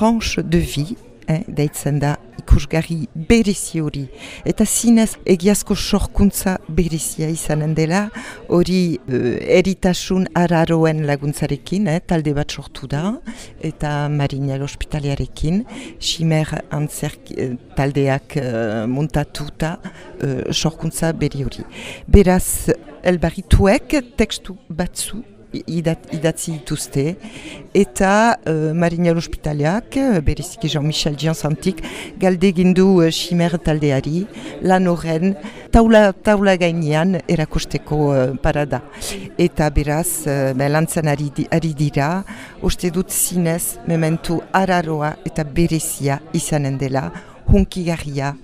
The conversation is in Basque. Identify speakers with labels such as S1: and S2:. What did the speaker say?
S1: tranche de vie, eh, deitzen da ikusgarri berezi hori. Eta zinez egiazko sorkuntza berezia izanen dela, hori uh, eritasun araroen laguntzarekin, eh, talde bat sortu da, eta marinel ospitaliarekin, simer antzerk uh, taldeak uh, muntatuta uh, sorkuntza beri hori. Beraz, elbarrituek tekstu batzu idatzi dituzte eta uh, Marina Hospitaliak, uh, bereziki Jean-Michel Gianzantik, galde gindu uh, Chimer taldeari, lan horren taula, taula gainean erakosteko uh, parada. Eta beraz, uh, lantzan ari, ari dira, uste dut zinez, mementu araroa eta berezia izanen dela, hunkigarria